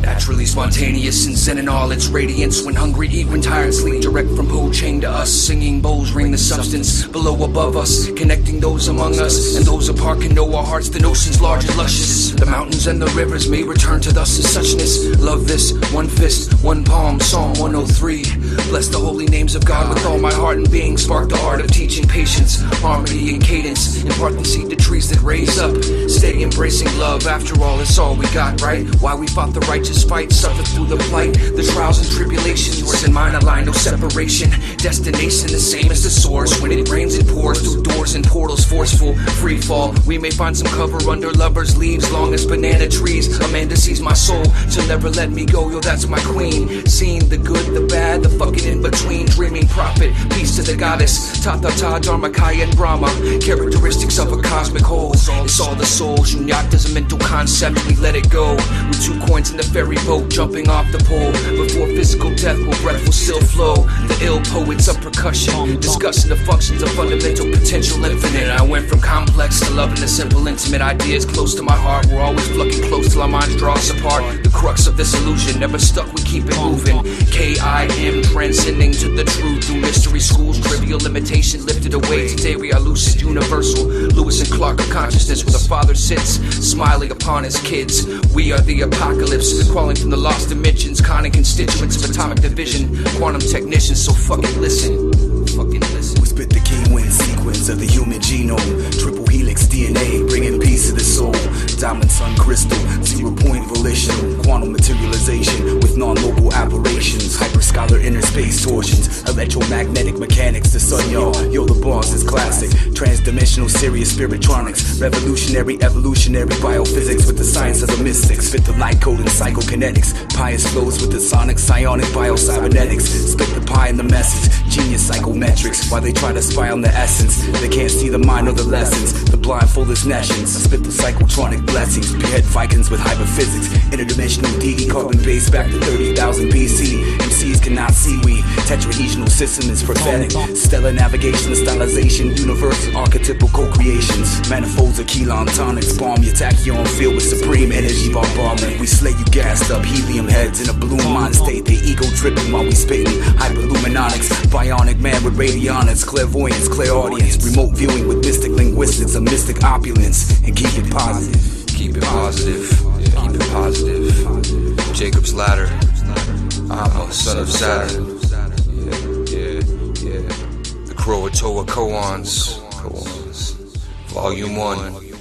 Naturally spontaneous and zen in all its radiance. When hungry, eat, when tired, sleep. Direct from Po Chang to us. Singing bowls ring the substance below, above us. Connecting those among us and those apart can know our hearts. The ocean's large and luscious. The mountains and the rivers may return to thus as suchness. Love this, one fist, one palm. Psalm 103. Bless the holy names of God with all my heart and being. Spark the art of teaching patience, harmony and cadence. Impart the seed to trees that raise up. Stay embracing love. After all, it's all we got, right? Why we fought the righteous fight, suffer through the plight, the trials and tribulations. Yours and mine align, no separation. Destination the same as the source. When it rains, it pours through doors and portals, forceful, free fall. We may find some cover under lovers' leaves, long as banana trees. Amanda sees my soul, she'll never let me go. Yo, that's my queen. Seeing the good, the bad, the between. Dreaming prophet, peace to the goddess. Tata Ta, Dharmakaya, and Brahma. Characteristics of a all the souls. soul. Shunyata's a mental concept, we let it go. With two coins in the ferry boat, jumping off the pole. Before physical death, will breath will still flow. The ill poets of percussion, discussing the functions of fundamental potential infinite. I went from complex to loving the simple, intimate ideas close to my heart. We're always plucking close till our minds draw us apart. The crux of this illusion, never stuck, we keep it moving. K I M, transcending to the truth through mystery schools. Trivial limitation lifted away. Today we are lucid, universal. Lewis and Clark of consciousness, where the father sits, smiling upon his kids. We are the apocalypse, crawling from the lost dimensions, conning constituents of atomic division. Quantum technicians, so fucking listen. Fucking listen. We spit the key win sequence of the human genome. Triple helix DNA, bringing peace to the soul. Diamond sun crystal, zero point volition. Quantum materialization with non local Hyperscalar inner space torsions. Electromagnetic mechanics, the sun, yo. Yo, the boss is classic. Transdimensional serious spiritronics. Revolutionary, evolutionary biophysics with the science of the mystics. Fit the light code and psychokinetics. Pious flows with the sonic, psionic biocybernetics. Split the pie and the message. Genius psychometrics. While they try to spy on the essence, they can't see the mind or the lessons. The blindfolded nations. I spit the psychotronic blessings. Behead Vikings with hyperphysics. Interdimensional DE carbon base back to 30,000 BC. MCs cannot see we. Tetrahedral system is prophetic. Stellar navigation, stylization, universal archetypal co-creations. Manifolds of Kelon tonics. Bomb your tachyon filled with supreme energy bombardment. We slay you gassed up helium heads in a balloon mind state. They ego tripping while we spitting. Hyperluminonics. Bionic man with radionics. Clairvoyance, clairaudience. Remote viewing with mystic linguistics. A mystic opulence. And keep it positive. Keep it positive. Keep it positive. Jacob's ladder. I'm a son of Saturn. Yeah, yeah, yeah. The Croatoa Koans. Volume 1. Peace.